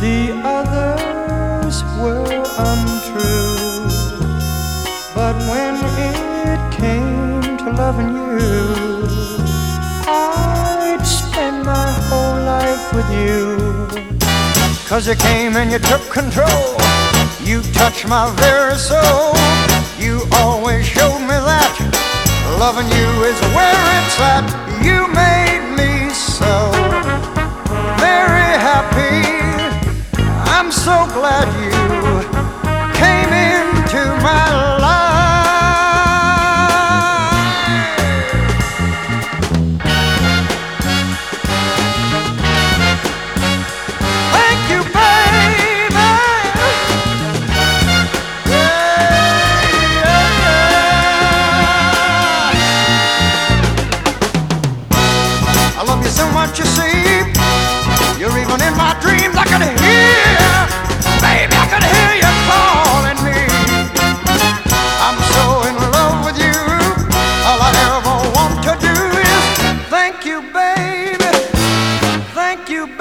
The others were untrue, but when it came to loving you, I'd spend my whole life with you. Cause you came and you took control. You touched my very soul. You always showed me that loving you is where it's at. So glad you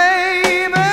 baby.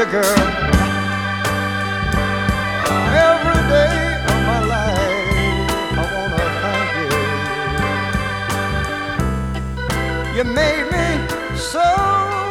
a girl every day of my life. I wanna thank you. You made me so.